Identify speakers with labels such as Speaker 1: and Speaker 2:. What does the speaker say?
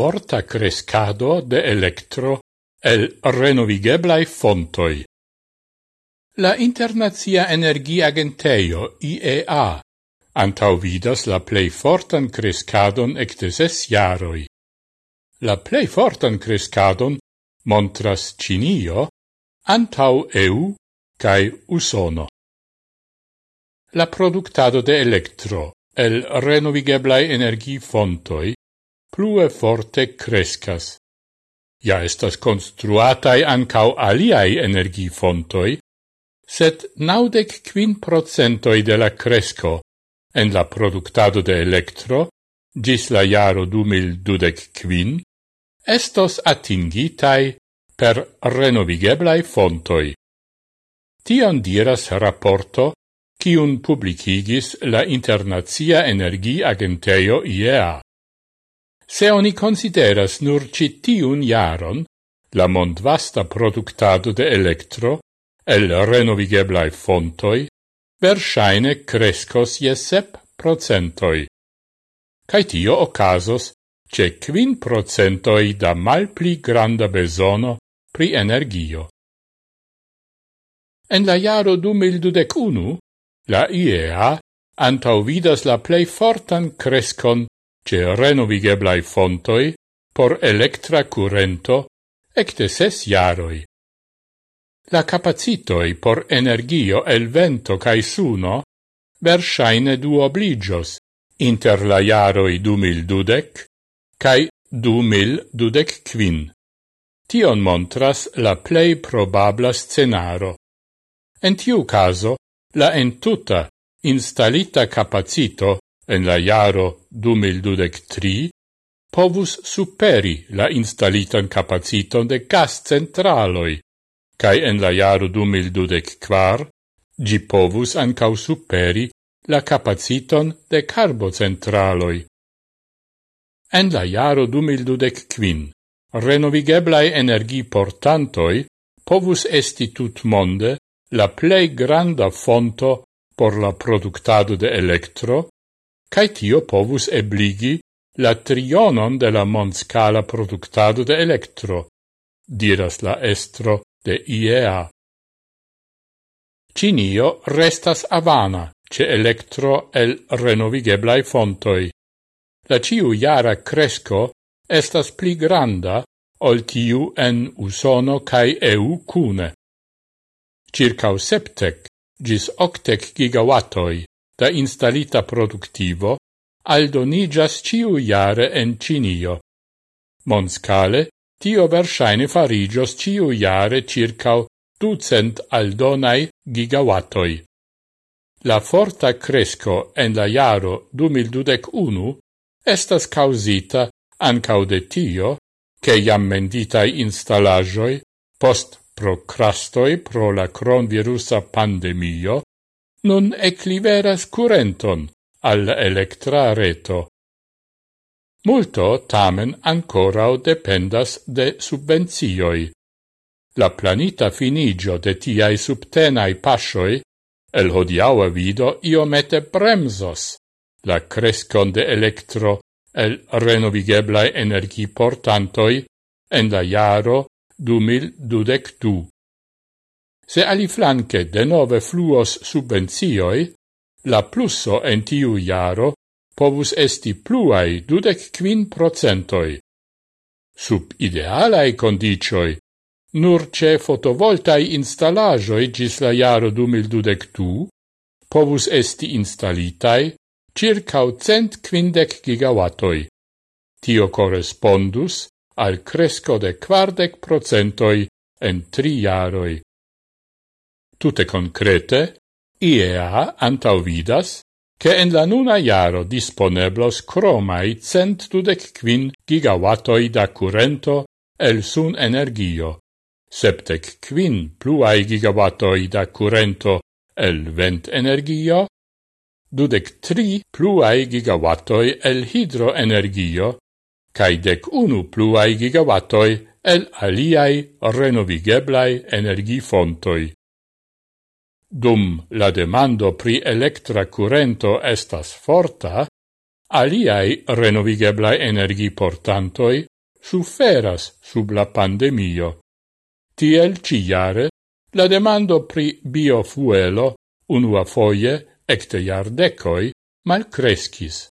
Speaker 1: forta crescado de electro el renovigeblai fontoi. La Internazia Energia Agenteio, IEA, antau vidas la plei fortan crescadon ecte ses jaroi. La plei fortan crescadon montras Cinio, antau EU cae Usono. La productado de electro el renovigeblai energi fontoi plue forte crescas. Ja estas construatai ancau aliai energifontoi, set naudec quin procentoi de la cresco en la productado de electro, gis la jaro du mil dudec quin, estos atingitai per renovigeblai fontoi. Tion diras rapporto cium publicigis la Internazia Energi Agenteio IEA. Se oni consideras nur citiun jaron, la mond vasta productado de electro, el renovigeblai fontoi, versaine crescos je sep procentoi. Cai tio ocasos ce quin procentoi da malpli granda besono pri energio. En la jaro du mildudec unu, la IEA antauvidas la plei fortan crescon ce renovigeblai fontoi por electra currento ecte ses jaroi. La capacitoi por energio el vento cae suno versaine du obligios inter la jaroi du mil dudec cae du mil dudec quin. Tion montras la plei probabla scenaro. En tiu caso, la entuta installita capacito en la jaro 2023 povus superi la instalitan capaciton de gas centraloi, cae en la jaro 2024 gi povus ancau superi la capaciton de carbocentraloi. En la jaro 2025, renovigeblai energi portantoi povus esti tut monde la plei granda fonto por la productado de electro, cae tio povus ebligi la trionon de la monscala productado de electro, diras la estro de IEA. Cinio restas avana ce electro el renovigeblai fontoi. La ciu iara cresco estas pli granda ol tiu en Usono cae EU cune. Circau septec gis octec gigawattoi da instalita productivo aldonigas ciu iare en Cinio. Monscale, tio versaine farigios ciu iare circa ducent aldonai gigawattoi. La forta cresco en la iaro 2021 estas causita ancau de tio che iam menditai installagioi post procrastoi pro la cronvirusa pandemio nun ecliveras curenton al electra reto. Multo tamen ancorau dependas de subvenzioi. La planita finigio de tiai subtenai pasioi el hodiaua vido iomete bremsos la crescon de electro el renovigeblai energi portantoi en la jaro 2022. Se de nove fluos subvenzioi, la plusso en tiu iaro povus esti pluai dudec quin procentoi. Sub idealae condicioi, nur ce fotovoltai installagioi gis la iaro 2022, povus esti installitai circa cent quindec gigawattoi. Tio correspondus al cresco de quardec procentoi en tri jaroi tute concrete, IEA antauvidas che en la nuna iaro disponeblos cromai cent dudec quin gigawattoi da curento el sun energio, septec quin pluai gigawattoi da curento el vent energio, dudec tri pluai gigawattoi el hidroenergio, cae dec unu pluai gigawattoi el aliai renovigeblai energifontoi. Dum la demando pri electra currento estas forta, aliai renovigeblai energi portantoi suferas sub la pandemio. Tiel ciare la demando pri biofuelo unua foie ecte iardecoi malcrescis.